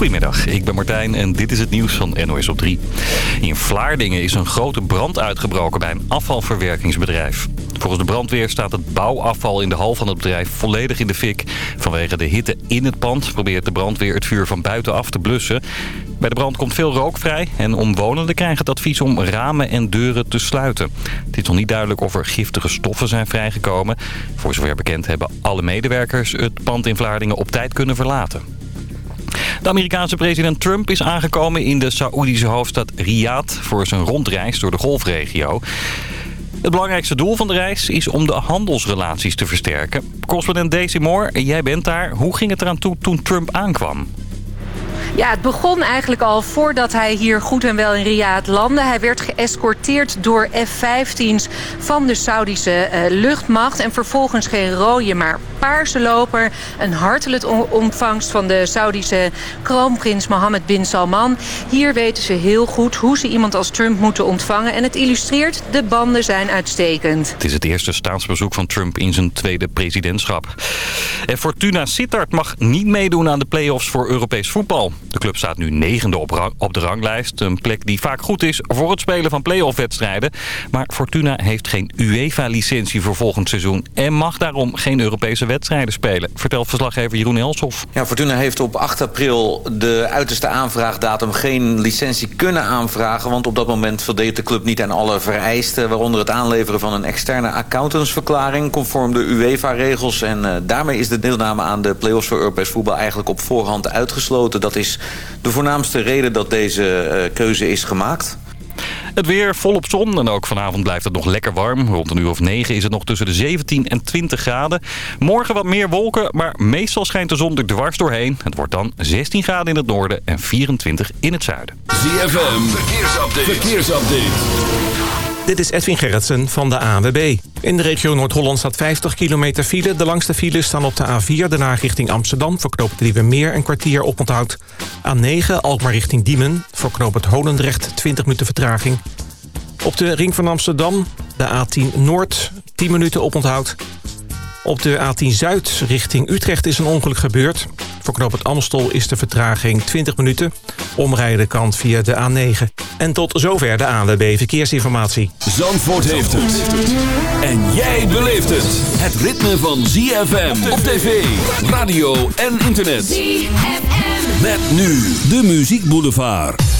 Goedemiddag, ik ben Martijn en dit is het nieuws van NOS op 3. In Vlaardingen is een grote brand uitgebroken bij een afvalverwerkingsbedrijf. Volgens de brandweer staat het bouwafval in de hal van het bedrijf volledig in de fik. Vanwege de hitte in het pand probeert de brandweer het vuur van buitenaf te blussen. Bij de brand komt veel rook vrij en omwonenden krijgen het advies om ramen en deuren te sluiten. Het is nog niet duidelijk of er giftige stoffen zijn vrijgekomen. Voor zover bekend hebben alle medewerkers het pand in Vlaardingen op tijd kunnen verlaten. De Amerikaanse president Trump is aangekomen in de Saoedische hoofdstad Riyadh voor zijn rondreis door de golfregio. Het belangrijkste doel van de reis is om de handelsrelaties te versterken. Correspondent Daisy Moore, jij bent daar. Hoe ging het eraan toe toen Trump aankwam? Ja, het begon eigenlijk al voordat hij hier goed en wel in Riyadh landde. Hij werd geëscorteerd door F-15's van de Saudische uh, luchtmacht. En vervolgens geen rode, maar paarse loper. Een hartelijk ontvangst van de Saudische kroonprins Mohammed bin Salman. Hier weten ze heel goed hoe ze iemand als Trump moeten ontvangen. En het illustreert, de banden zijn uitstekend. Het is het eerste staatsbezoek van Trump in zijn tweede presidentschap. En Fortuna Sittard mag niet meedoen aan de play-offs voor Europees voetbal. De club staat nu negende op, op de ranglijst. Een plek die vaak goed is voor het spelen van play-off wedstrijden. Maar Fortuna heeft geen UEFA-licentie voor volgend seizoen... en mag daarom geen Europese wedstrijden spelen. Vertelt verslaggever Jeroen Elshoff. Ja, Fortuna heeft op 8 april de uiterste aanvraagdatum... geen licentie kunnen aanvragen... want op dat moment voldeed de club niet aan alle vereisten... waaronder het aanleveren van een externe accountantsverklaring... conform de UEFA-regels. En uh, daarmee is de deelname aan de play-offs voor Europees voetbal... eigenlijk op voorhand uitgesloten. Dat is de voornaamste reden dat deze uh, keuze is gemaakt. Het weer volop zon en ook vanavond blijft het nog lekker warm. Rond een uur of 9 is het nog tussen de 17 en 20 graden. Morgen wat meer wolken, maar meestal schijnt de zon er dwars doorheen. Het wordt dan 16 graden in het noorden en 24 in het zuiden. ZFM, verkeersupdate. verkeersupdate. Dit is Edwin Gerritsen van de ANWB. In de regio Noord-Holland staat 50 kilometer file. De langste files staan op de A4, daarna richting Amsterdam... voor knoop Meer een kwartier oponthoud. A9, Alkmaar richting Diemen, voor Holendrecht 20 minuten vertraging. Op de ring van Amsterdam, de A10 Noord, 10 minuten oponthoud. Op de A10 Zuid richting Utrecht is een ongeluk gebeurd. Voor knoop het Amstel is de vertraging 20 minuten. Omrijden kan via de A9. En tot zover de ANWB Verkeersinformatie. Zandvoort heeft het. En jij beleeft het. Het ritme van ZFM op tv, radio en internet. ZFM. Met nu de Muziek Boulevard.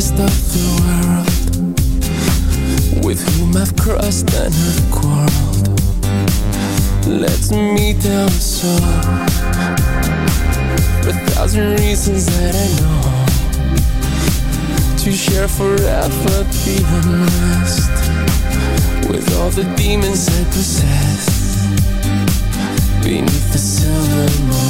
rest of the world with whom I've crossed and have quarreled lets me down so for a thousand reasons that I know to share forever the unrest with all the demons I possess beneath the silver moon.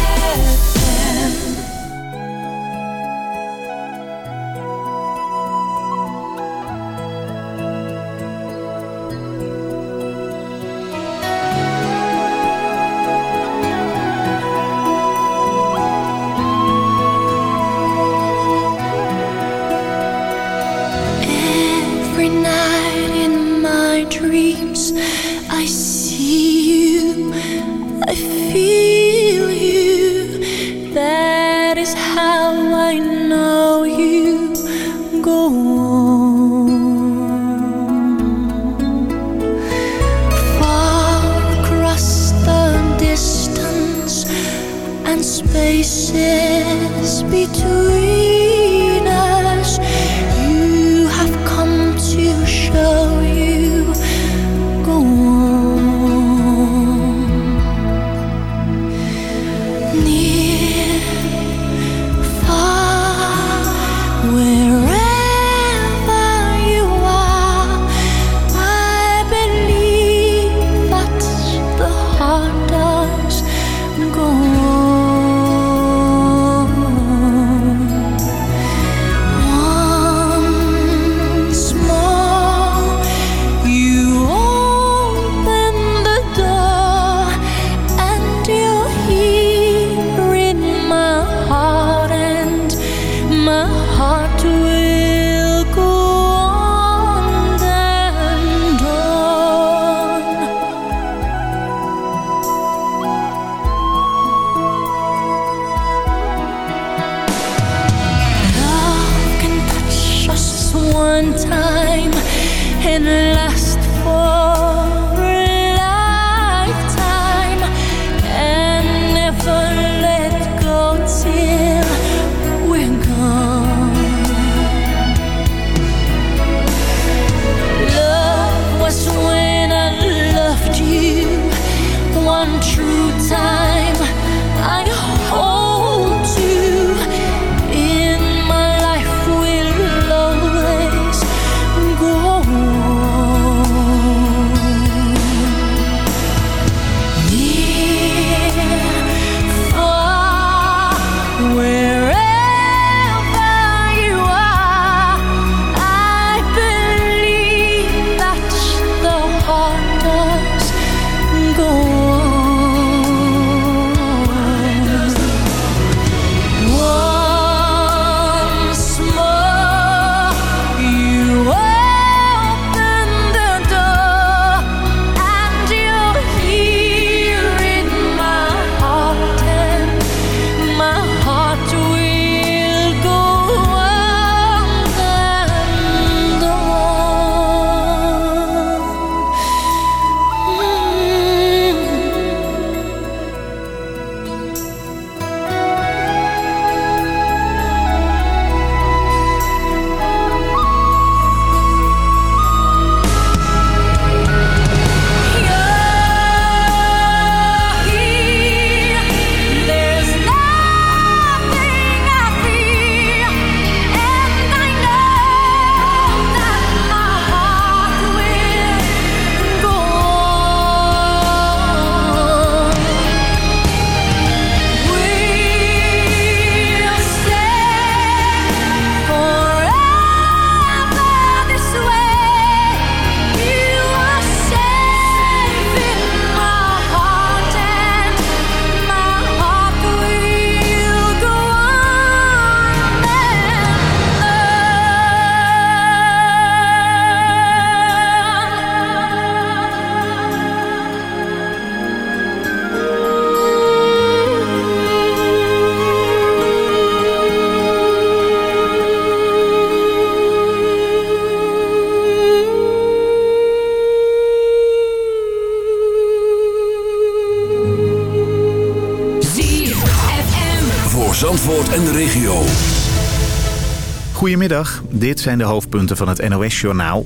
Dit zijn de hoofdpunten van het NOS-journaal.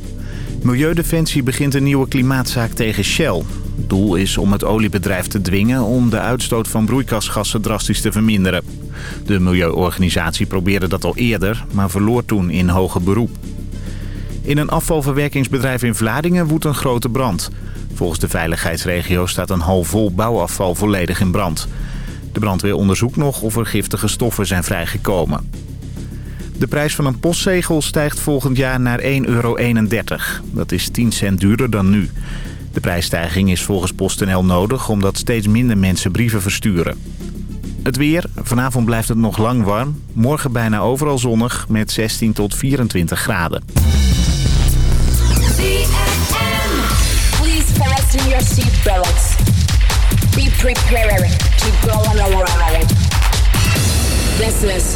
Milieudefensie begint een nieuwe klimaatzaak tegen Shell. Doel is om het oliebedrijf te dwingen om de uitstoot van broeikasgassen drastisch te verminderen. De milieuorganisatie probeerde dat al eerder, maar verloor toen in hoger beroep. In een afvalverwerkingsbedrijf in Vlaardingen woedt een grote brand. Volgens de veiligheidsregio staat een hal vol bouwafval volledig in brand. De brandweer onderzoekt nog of er giftige stoffen zijn vrijgekomen. De prijs van een postzegel stijgt volgend jaar naar 1,31 euro. Dat is 10 cent duurder dan nu. De prijsstijging is volgens PostNL nodig omdat steeds minder mensen brieven versturen. Het weer. Vanavond blijft het nog lang warm. Morgen bijna overal zonnig met 16 tot 24 graden. Be prepared to go on a. This is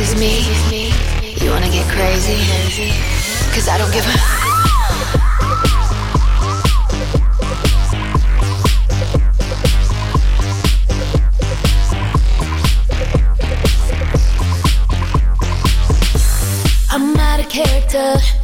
Is me. You wanna get crazy? Cause I don't give a. character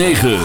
9.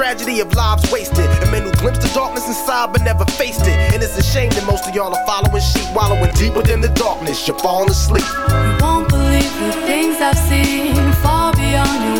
Tragedy of lives wasted, and men who glimpsed the darkness inside but never faced it. And it's a shame that most of y'all are following sheep, wallowing deep within the darkness. You're falling asleep. You won't believe the things I've seen far beyond your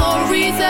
Or reason.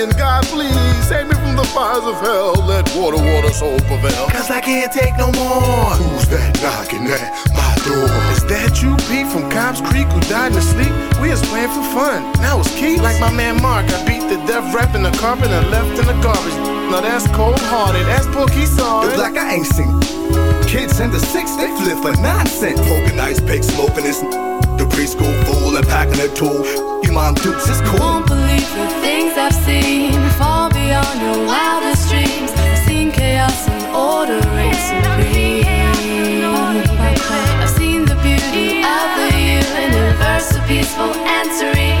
God, please save me from the fires of hell. Let water, water, soul prevail. Cause I can't take no more. Who's that knocking at my door? Is that you, Pete, from Cobb's Creek, who died in his sleep? We was playing for fun. Now it's Keith. Like my man Mark, I beat the death rap in the carpet and left in the garbage. Now that's cold hearted. That's Pookie saw It's like I ain't seen kids in the six, they flip for nonsense. Poking ice pick, smoking this. The preschool fool and packing a tool. You mom dukes is cool. Won't believe the things I've seen far beyond your wildest dreams. I've seen chaos and order reign supreme. Peaceful and